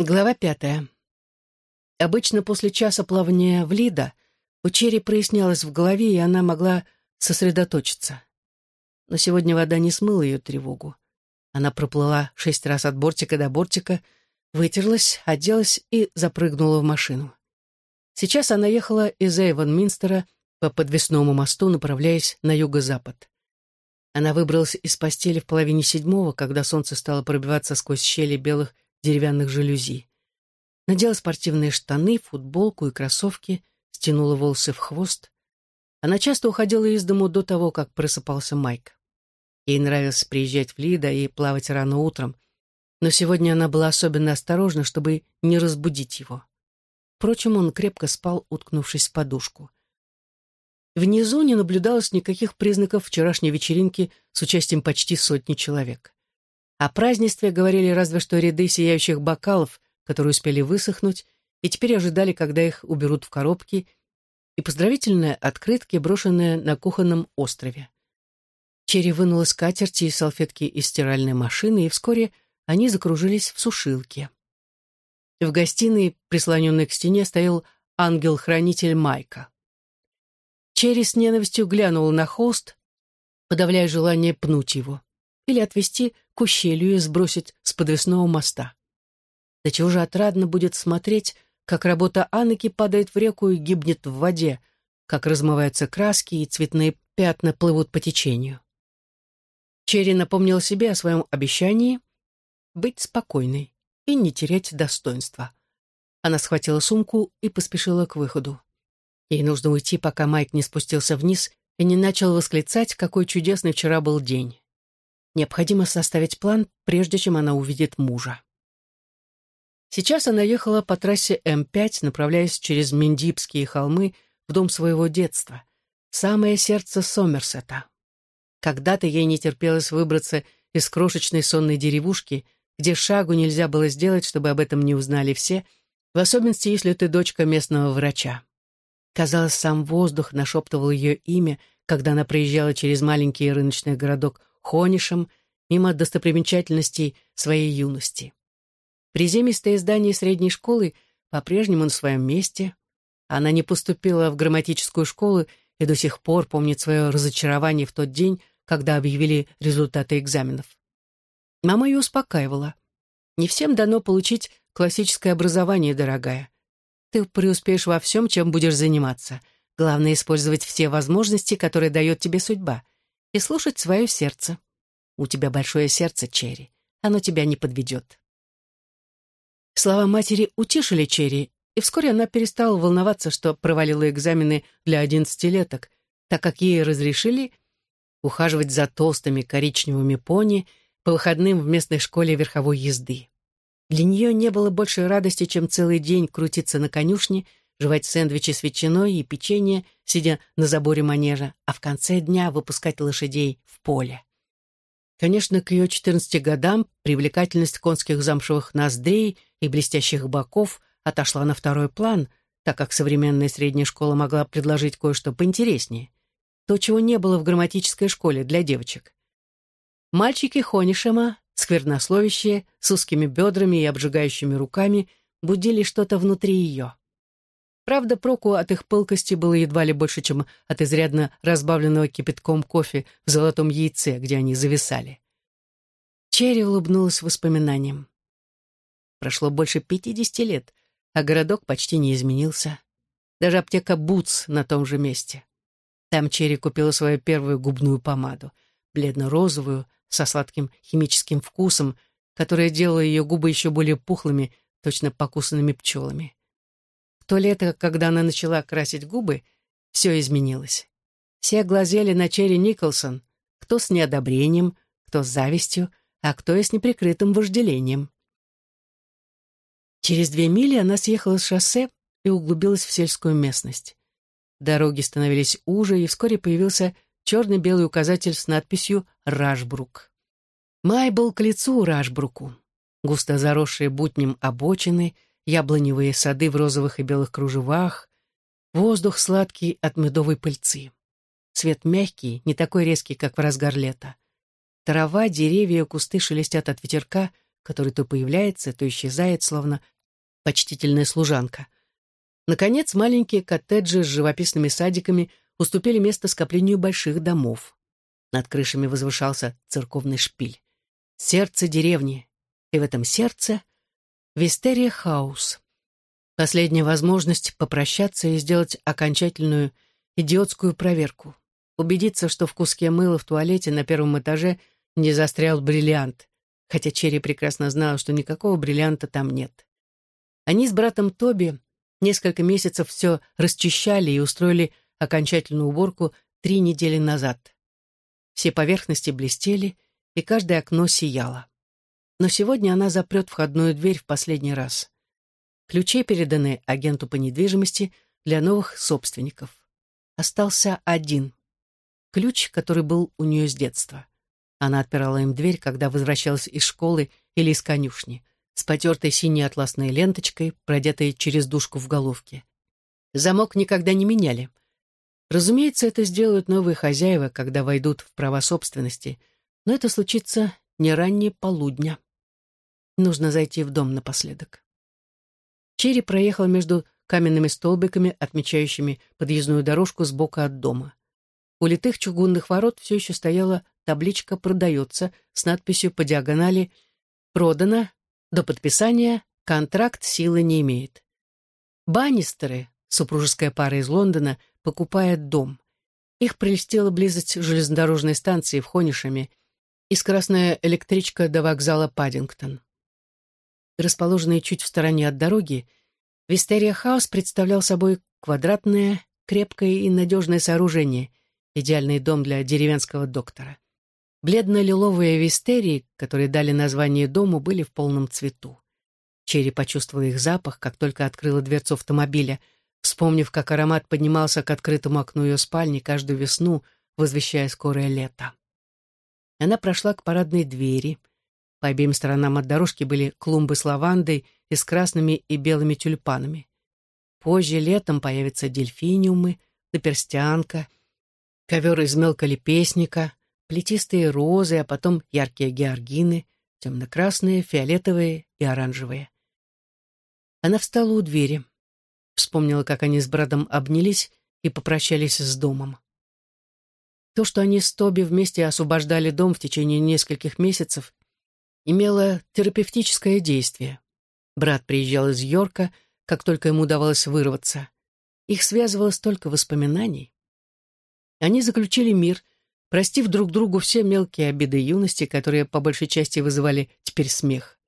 Глава пятая. Обычно после часа плавания в Лида у Черри прояснялось в голове, и она могла сосредоточиться. Но сегодня вода не смыла ее тревогу. Она проплыла шесть раз от бортика до бортика, вытерлась, оделась и запрыгнула в машину. Сейчас она ехала из Эйвон-Минстера по подвесному мосту, направляясь на юго-запад. Она выбралась из постели в половине седьмого, когда солнце стало пробиваться сквозь щели белых деревянных жалюзи. Надела спортивные штаны, футболку и кроссовки, стянула волосы в хвост. Она часто уходила из дому до того, как просыпался Майк. Ей нравилось приезжать в Лида и плавать рано утром, но сегодня она была особенно осторожна, чтобы не разбудить его. Впрочем, он крепко спал, уткнувшись в подушку. Внизу не наблюдалось никаких признаков вчерашней вечеринки с участием почти сотни человек. О празднестве говорили разве что ряды сияющих бокалов, которые успели высохнуть, и теперь ожидали, когда их уберут в коробки, и поздравительные открытки, брошенные на кухонном острове. Черри вынула скатерти и салфетки из стиральной машины, и вскоре они закружились в сушилке. В гостиной, прислоненной к стене, стоял ангел-хранитель Майка. Черри с ненавистью глянула на холст, подавляя желание пнуть его или отвести к ущелью и сбросить с подвесного моста. Да чего же отрадно будет смотреть, как работа Анники падает в реку и гибнет в воде, как размываются краски и цветные пятна плывут по течению. Черри напомнил себе о своем обещании быть спокойной и не терять достоинства. Она схватила сумку и поспешила к выходу. Ей нужно уйти, пока Майк не спустился вниз и не начал восклицать, какой чудесный вчера был день. Необходимо составить план, прежде чем она увидит мужа. Сейчас она ехала по трассе М5, направляясь через Миндипские холмы в дом своего детства, самое сердце Сомерсета. Когда-то ей не терпелось выбраться из крошечной сонной деревушки, где шагу нельзя было сделать, чтобы об этом не узнали все, в особенности, если ты дочка местного врача. Казалось, сам воздух нашептывал ее имя, когда она проезжала через маленький рыночный городок Хонишем, мимо достопримечательностей своей юности. Приземистое здание средней школы по-прежнему на своем месте. Она не поступила в грамматическую школу и до сих пор помнит свое разочарование в тот день, когда объявили результаты экзаменов. Мама ее успокаивала. «Не всем дано получить классическое образование, дорогая. Ты преуспеешь во всем, чем будешь заниматься. Главное — использовать все возможности, которые дает тебе судьба и слушать свое сердце. У тебя большое сердце, Черри. Оно тебя не подведет. Слова матери утешили Черри, и вскоре она перестала волноваться, что провалила экзамены для одиннадцатилеток, так как ей разрешили ухаживать за толстыми коричневыми пони по выходным в местной школе верховой езды. Для нее не было больше радости, чем целый день крутиться на конюшне, жевать сэндвичи с ветчиной и печенье, сидя на заборе манежа, а в конце дня выпускать лошадей в поле. Конечно, к ее 14 годам привлекательность конских замшевых ноздрей и блестящих боков отошла на второй план, так как современная средняя школа могла предложить кое-что поинтереснее. То, чего не было в грамматической школе для девочек. Мальчики Хонишема, сквернословящие, с узкими бедрами и обжигающими руками, будили что-то внутри ее. Правда, проку от их пылкости было едва ли больше, чем от изрядно разбавленного кипятком кофе в золотом яйце, где они зависали. Черри улыбнулась воспоминаниям. Прошло больше пятидесяти лет, а городок почти не изменился. Даже аптека Бутс на том же месте. Там Черри купила свою первую губную помаду, бледно-розовую, со сладким химическим вкусом, которая делала ее губы еще более пухлыми, точно покусанными пчелами то лето, когда она начала красить губы, все изменилось. Все глазели на Черри Николсон, кто с неодобрением, кто с завистью, а кто и с неприкрытым вожделением. Через две мили она съехала с шоссе и углубилась в сельскую местность. Дороги становились уже, и вскоре появился черно-белый указатель с надписью «Рашбрук». Май был к лицу Рашбруку. Густо заросшие бутнем обочины — яблоневые сады в розовых и белых кружевах, воздух сладкий от медовой пыльцы. Цвет мягкий, не такой резкий, как в разгар лета. Трава, деревья, кусты шелестят от ветерка, который то появляется, то исчезает, словно почтительная служанка. Наконец, маленькие коттеджи с живописными садиками уступили место скоплению больших домов. Над крышами возвышался церковный шпиль. Сердце деревни. И в этом сердце — Вистерия Хаус. Последняя возможность попрощаться и сделать окончательную идиотскую проверку. Убедиться, что в куске мыла в туалете на первом этаже не застрял бриллиант, хотя Черри прекрасно знала, что никакого бриллианта там нет. Они с братом Тоби несколько месяцев все расчищали и устроили окончательную уборку три недели назад. Все поверхности блестели, и каждое окно сияло. Но сегодня она запрет входную дверь в последний раз. Ключи переданы агенту по недвижимости для новых собственников. Остался один. Ключ, который был у нее с детства. Она отпирала им дверь, когда возвращалась из школы или из конюшни, с потертой синей атласной ленточкой, продетой через дужку в головке. Замок никогда не меняли. Разумеется, это сделают новые хозяева, когда войдут в права собственности, но это случится не ранее полудня. Нужно зайти в дом напоследок. Черри проехал между каменными столбиками, отмечающими подъездную дорожку сбоку от дома. У литых чугунных ворот все еще стояла табличка «Продается» с надписью по диагонали «Продано. До подписания. Контракт силы не имеет». Баннистеры, супружеская пара из Лондона, покупает дом. Их прельстила близость железнодорожной станции в Хонишами и скоростная электричка до вокзала Паддингтон. Расположенный чуть в стороне от дороги, Вистерия Хаус представлял собой квадратное, крепкое и надежное сооружение, идеальный дом для деревенского доктора. Бледно-лиловые вистерии, которые дали название дому, были в полном цвету. Черри почувствовала их запах, как только открыла дверцу автомобиля, вспомнив, как аромат поднимался к открытому окну ее спальни каждую весну, возвещая скорое лето. Она прошла к парадной двери — по обеим сторонам от дорожки были клумбы с лавандой и с красными и белыми тюльпанами. Позже летом появятся дельфиниумы, наперстянка, ковер из мелколепестника, плетистые розы, а потом яркие георгины, темно-красные, фиолетовые и оранжевые. Она встала у двери, вспомнила, как они с Брадом обнялись и попрощались с домом. То, что они с Тоби вместе освобождали дом в течение нескольких месяцев, имело терапевтическое действие. Брат приезжал из Йорка, как только ему удавалось вырваться. Их связывало столько воспоминаний. Они заключили мир, простив друг другу все мелкие обиды юности, которые по большей части вызывали теперь смех.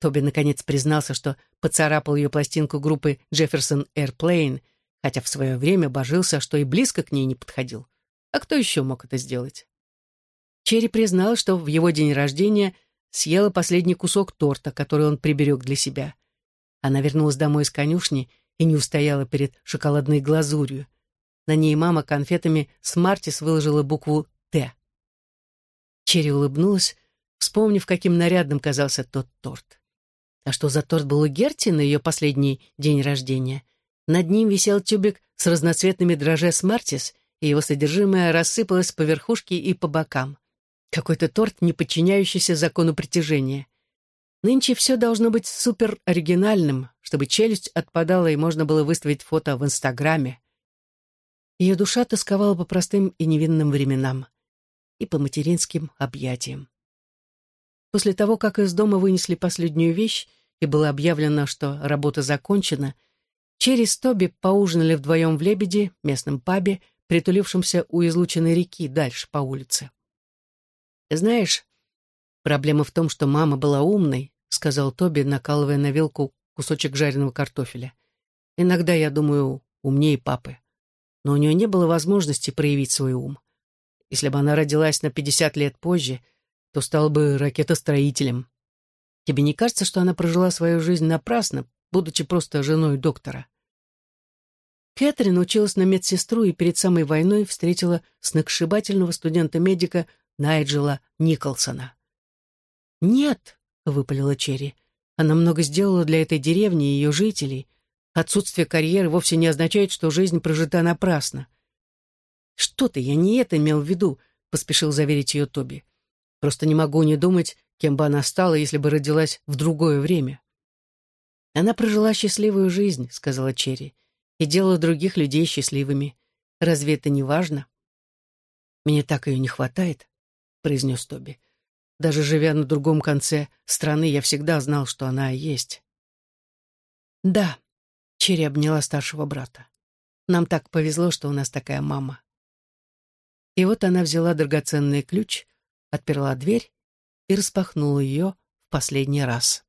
Тоби наконец признался, что поцарапал ее пластинку группы Jefferson Airplane, хотя в свое время божился, что и близко к ней не подходил. А кто еще мог это сделать? Черри признал, что в его день рождения съела последний кусок торта, который он приберег для себя. Она вернулась домой из конюшни и не устояла перед шоколадной глазурью. На ней мама конфетами Смартис выложила букву «Т». Черри улыбнулась, вспомнив, каким нарядным казался тот торт. А что за торт был у Герти на ее последний день рождения? Над ним висел тюбик с разноцветными дрожжи Смартис, и его содержимое рассыпалось по верхушке и по бокам. Какой-то торт, не подчиняющийся закону притяжения. Нынче все должно быть супер оригинальным, чтобы челюсть отпадала и можно было выставить фото в Инстаграме. Ее душа тосковала по простым и невинным временам и по материнским объятиям. После того, как из дома вынесли последнюю вещь и было объявлено, что работа закончена, Черри Тоби поужинали вдвоем в «Лебеде», местном пабе, притулившемся у излученной реки дальше по улице. «Знаешь, проблема в том, что мама была умной», — сказал Тоби, накалывая на вилку кусочек жареного картофеля. «Иногда я думаю, умнее папы. Но у нее не было возможности проявить свой ум. Если бы она родилась на пятьдесят лет позже, то стала бы ракетостроителем. Тебе не кажется, что она прожила свою жизнь напрасно, будучи просто женой доктора?» Кэтрин училась на медсестру и перед самой войной встретила сногсшибательного студента-медика Найджела Николсона. «Нет», — выпалила Черри, — «она много сделала для этой деревни и ее жителей. Отсутствие карьеры вовсе не означает, что жизнь прожита напрасно». «Что ты, я не это имел в виду», — поспешил заверить ее Тоби. «Просто не могу не думать, кем бы она стала, если бы родилась в другое время. «Она прожила счастливую жизнь», — сказала Черри, «и делала других людей счастливыми. Разве это не важно?» «Мне так ее не хватает», — произнес Тоби. «Даже живя на другом конце страны, я всегда знал, что она есть». «Да», — Черри обняла старшего брата. «Нам так повезло, что у нас такая мама». И вот она взяла драгоценный ключ, отперла дверь и распахнула ее в последний раз.